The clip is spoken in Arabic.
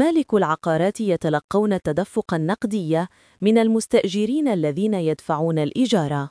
مالك العقارات يتلقون التدفق النقدي من المستأجرين الذين يدفعون الإجارة